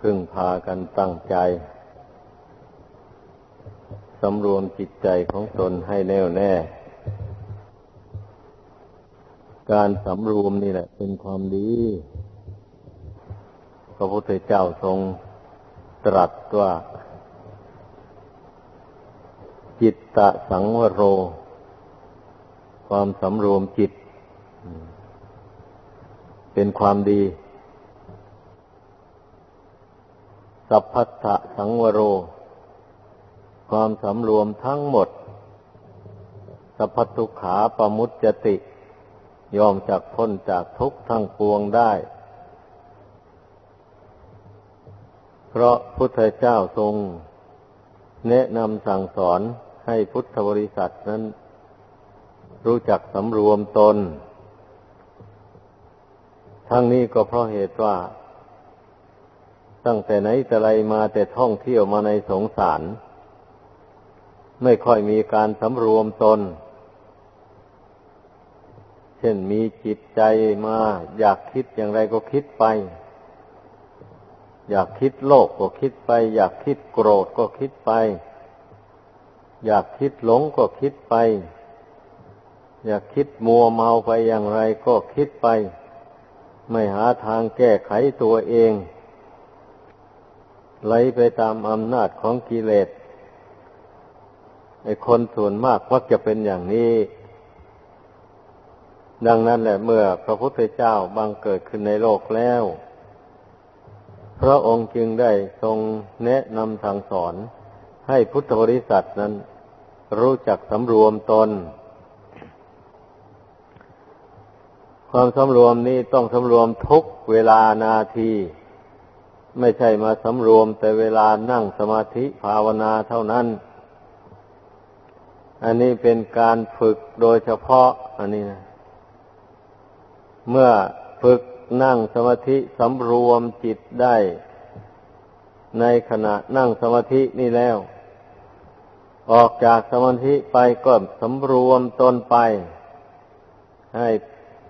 พึ่งพากันตั้งใจ สำรวมจิตใจของตนให้แน่วแน่ การสำรวมนี่แหละ เป็นความดี พระพุทธเจ้าทรงตรัสว่า จิตตะสังวโร ความสำรวมจิต เป็นความดี สัพพัทธสังวโร ความสำรวมทั้งหมด สัพพทุขาปมุจจติ ยอมจากพ้นจากทุกข์ทั้งปวงได้ เพราะพุทธเจ้าทรง แนะนำสั่งสอนให้พุทธบริษัทนั้น รู้จักสำรวมตน ทั้งนี้ก็เพราะเหตุว่า ตั้งแต่ไหนแต่ไรมาแต่ท่องเที่ยวมาในสงสาร ไม่ค่อยมีการสำรวมตน เช่นมีจิตใจมา อยากคิดอย่างไรก็คิดไป อยากคิดโลภก็คิดไป อยากคิดโกรธก็คิดไป อยากคิดหลงก็คิดไป อยากคิดมัวเมาไปอย่างไรก็คิดไป ไม่หาทางแก้ไขตัวเอง ไหลไปตามอำนาจของกิเลสไอ้คนส่วนมากมักจะเป็นอย่างนี้ ดังนั้นแหละเมื่อพระพุทธเจ้าบังเกิดขึ้นในโลกแล้ว พระองค์จึงได้ทรงแนะนำสั่งสอน ให้พุทธบริษัทนั้น รู้จักสำรวมตน ความสำรวมนี้ต้องสำรวมทุกเวลานาที ไม่ใช่มาสำรวมแต่เวลานั่งสมาธิภาวนาเท่านั้น อันนี้เป็นการฝึกโดยเฉพาะ อันนี้นะ เมื่อฝึกนั่งสมาธิสำรวมจิตได้ ในขณะนั่งสมาธินี่แล้ว ออกจากสมาธิไปก็สำรวมตนไป ให้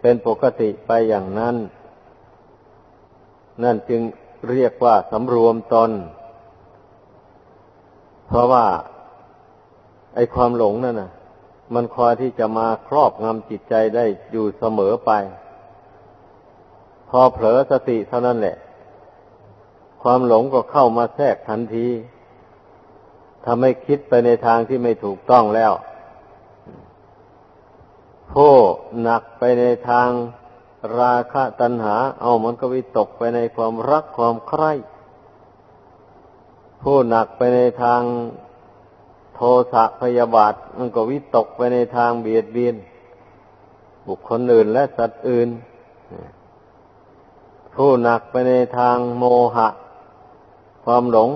เป็นปกติไปอย่างนั้น นั่นจึง เรียกว่าสำรวมตน เพราะว่า ไอความหลงนั่นนะมันคอยที่จะมาครอบงำจิตใจได้อยู่เสมอไป พอเผลอสติเท่านั้นแหละ ความหลงก็เข้ามาแทรกทันทีทำให้คิดไปในทางที่ไม่ถูกต้องแล้วผู้หนักไปในทาง ราคะตัณหา เอามันก็วิตกไปในความรักความใคร่ ผู้หนักไปในทางโทสะพยาบาท มันก็วิตกไปในทางเบียดเบียน บุคคลอื่นและสัตว์อื่น ผู้หนักไปในทางโมหะ ความหลง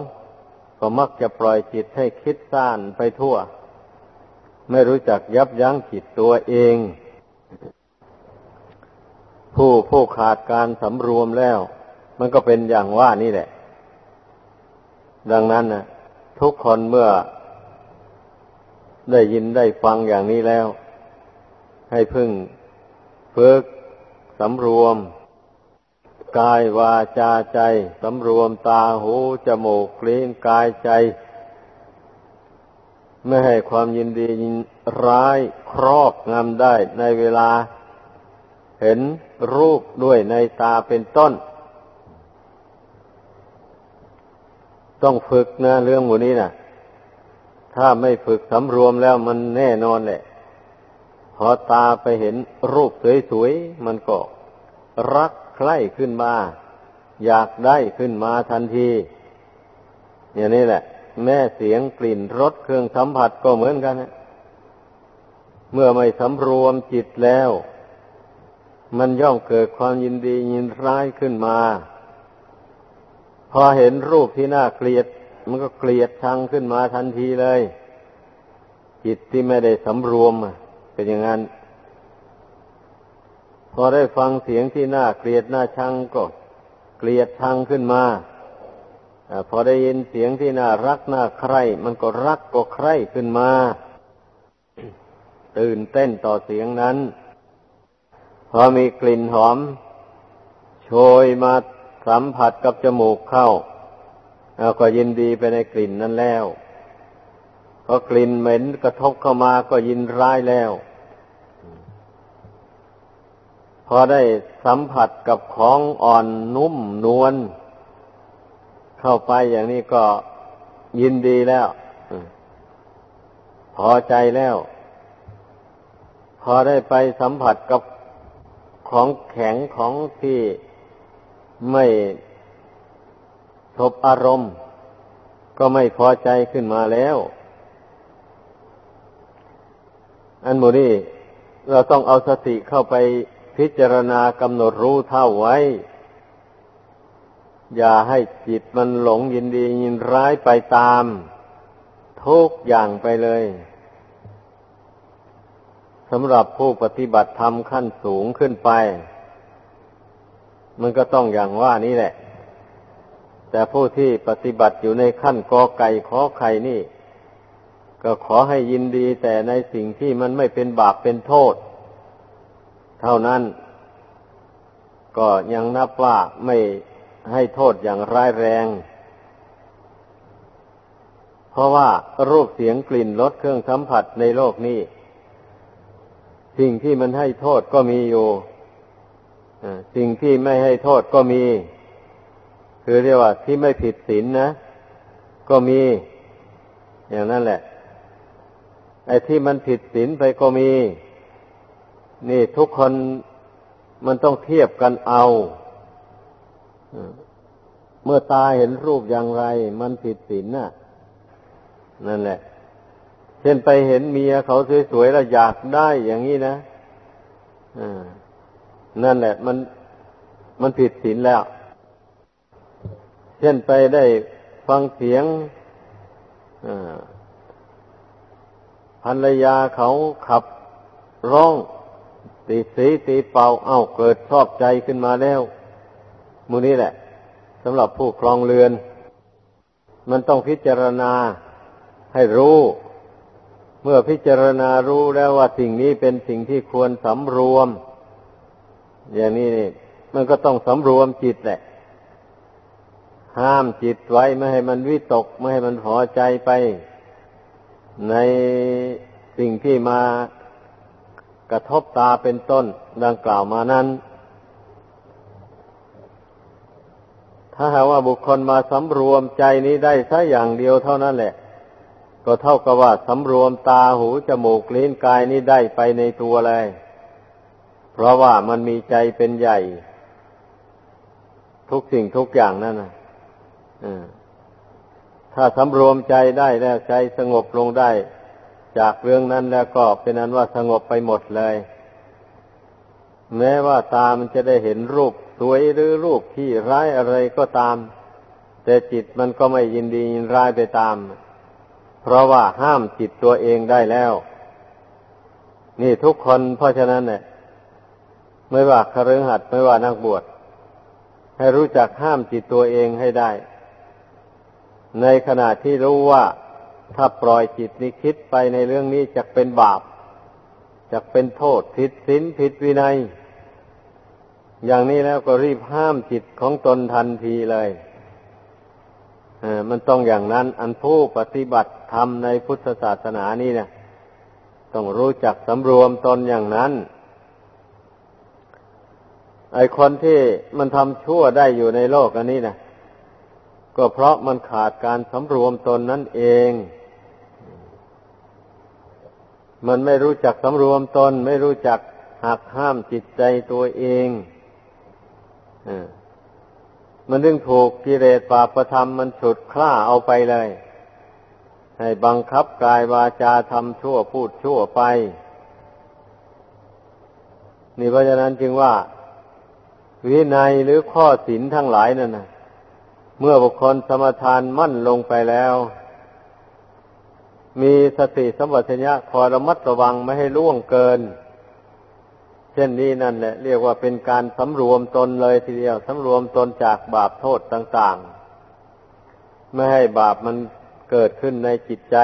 ก็มักจะปล่อยจิตให้คิดซ่านไปทั่ว ไม่รู้จักยับยั้งจิตตัวเอง ผู้ผู้ขาดการสำรวมแล้ว มันก็เป็นอย่างว่านี่แหละ ดังนั้นนะทุกคนเมื่อได้ยินได้ฟังอย่างนี้แล้ว ให้พึ่งฝึกสำรวม กายวาจาใจสำรวมตาหูจมูกลิ้นกายใจ ไม่ให้ความยินดียินร้ายครอบงำได้ในเวลา เห็นรูปด้วยในตาเป็นต้น ต้องฝึกนะเรื่องหมูนี้นะถ้าไม่ฝึกสำรวมแล้วมันแน่นอนแหละพอตาไปเห็นรูปสวยๆมันก็รักใคร่ขึ้นมา อยากได้ขึ้นมาทันที อย่างนี้แหละ แม่เสียงกลิ่นรสเครื่องสัมผัสก็เหมือนกันนะเมื่อไม่สำรวมจิตแล้ว มันย่อมเกิดความยินดียินร้ายขึ้นมา พอเห็นรูปที่น่าเกลียด มันก็เกลียดชังขึ้นมาทันทีเลย จิตที่ไม่ได้สำรวมเป็นอย่างนั้น พอได้ฟังเสียงที่น่าเกลียดน่าชังก็เกลียดชังขึ้นมาอพอได้ยินเสียงที่น่ารักน่าใคร่มันก็รักก็ใคร่ขึ้นมา ตื่นเต้นต่อเสียงนั้น พอมีกลิ่นหอม โชยมาสัมผัสกับจมูกเข้าเราก็ยินดีไปในกลิ่นนั้นแล้วพอกลิ่นเหม็นกระทบเข้ามาก็ยินร้ายแล้ว พอได้สัมผัสกับของอ่อนนุ่มนวลเข้าไปอย่างนี้ก็ยินดีแล้ว พอใจแล้ว พอได้ไปสัมผัสกับ ของแข็งของที่ไม่ทบอารมณ์ ก็ไม่พอใจขึ้นมาแล้ว อันโมนี้เราต้องเอาสติเข้าไปพิจารณากำหนดรู้เท่าไว้ อย่าให้จิตมันหลงยินดียินร้ายไปตาม ทุกอย่างไปเลย สำหรับผู้ปฏิบัติธรรมขั้นสูงขึ้นไป มันก็ต้องอย่างว่านี้แหละ แต่ผู้ที่ปฏิบัติอยู่ในขั้นกอไก่ขอไข่นี่ ก็ขอให้ยินดีแต่ในสิ่งที่มันไม่เป็นบาปเป็นโทษ เท่านั้น ก็ยังนับว่าไม่ให้โทษอย่างร้ายแรง เพราะว่ารูปเสียงกลิ่นรสเครื่องสัมผัสในโลกนี้ สิ่งที่มันให้โทษก็มีอยู่สิ่งที่ไม่ให้โทษก็มี คือเรียกว่าที่ไม่ผิดศีลนนะ ก็มี อย่างนั้นแหละ ไอ้ที่มันผิดศีลไปก็มี นี่ทุกคนมันต้องเทียบกันเอา เมื่อตาเห็นรูปอย่างไร มันผิดศีลน่ะ นั่นแหละ เช่นไปเห็นเมียเขาสวยๆแล้วอยากได้อย่างนี้นะนั่นแหละ มันมันผิดศีลแล้ว เช่นไปได้ฟังเสียงภรรยาเขาขับร้องตีสีตีเป่าเอ้าเกิดชอบใจขึ้นมาแล้วมูนี้แหละสำหรับผู้ครองเรือน มันต้องพิจารณาให้รู้ เมื่อพิจารณารู้แล้วว่าสิ่งนี้เป็นสิ่งที่ควรสำรวม อย่างนี้นี่มันก็ต้องสำรวมจิตแหละ ห้ามจิตไว้ไม่ให้มันวิตก ไม่ให้มันพอใจไป ในสิ่งที่มากระทบตาเป็นต้นดังกล่าวมานั้น ถ้าหากว่าบุคคลมาสำรวมใจนี้ได้สัอย่างเดียวเท่านั้นแหละ ก็เท่ากับว่าสำรวมตาหูจมูกลิ้นกายนี้ได้ไปในตัวเลย เพราะว่ามันมีใจเป็นใหญ่ ทุกสิ่งทุกอย่างนั่นนะถ้าสำรวมใจได้แล้วใจสงบลงได้ จากเรื่องนั้นแล้วก็เป็นนั้นว่าสงบไปหมดเลย แม้ว่าตามันจะได้เห็นรูปสวยหรือรูปที่ร้ายอะไรก็ตาม แต่จิตมันก็ไม่ยินดียินร้ายไปตามเเพราะว่าห้ามจิตตัวเองได้แล้ว นี่ทุกคนเพราะฉะนั้นเนี่ยไม่ว่าคฤหัสถ์ไม่ว่านักบวช ให้รู้จักห้ามจิตตัวเองให้ได้ ในขณะที่รู้ว่าถ้าปล่อยจิตนี้คิดไปในเรื่องนี้จะเป็นบาปจะเป็นโทษผิดศีลผิดวินัย อย่างนี้แล้วก็รีบห้ามจิตของตนทันทีเลย มันต้องอย่างนั้น อันผู้ปฏิบัติธรรมในพุทธศาสนานี่เนี่ยต้องรู้จักสำรวมตนอย่างนั้น ไอคนที่มันทำชั่วได้อยู่ในโลกอันนี้นะก็เพราะมันขาดการสำรวมตนนั่นเอง มันไม่รู้จักสำรวมตน ไม่รู้จักหักห้ามจิตใจตัวเองอ มันดึงถูกกิเลสปาประธรรมมันฉุดคล้าเอาไปเลย ให้บังคับกายวาจาทำชั่วพูดชั่วไป นี่เพราะฉะนั้นจึงว่า วินัยหรือข้อศีลทั้งหลายนั่นนะเมื่อบุคคลสมทานมั่นลงไปแล้ว มีสติสัมปชัญญะคอยระมัดระวังไม่ให้ล่วงเกิน เช่นนี้นั่นแหละเรียกว่าเป็นการสำรวมตนเลยทีเดียวสำรวมตนจากบาปโทษต่าง ๆ ไม่ให้บาปมันเกิดขึ้นในจิตใจ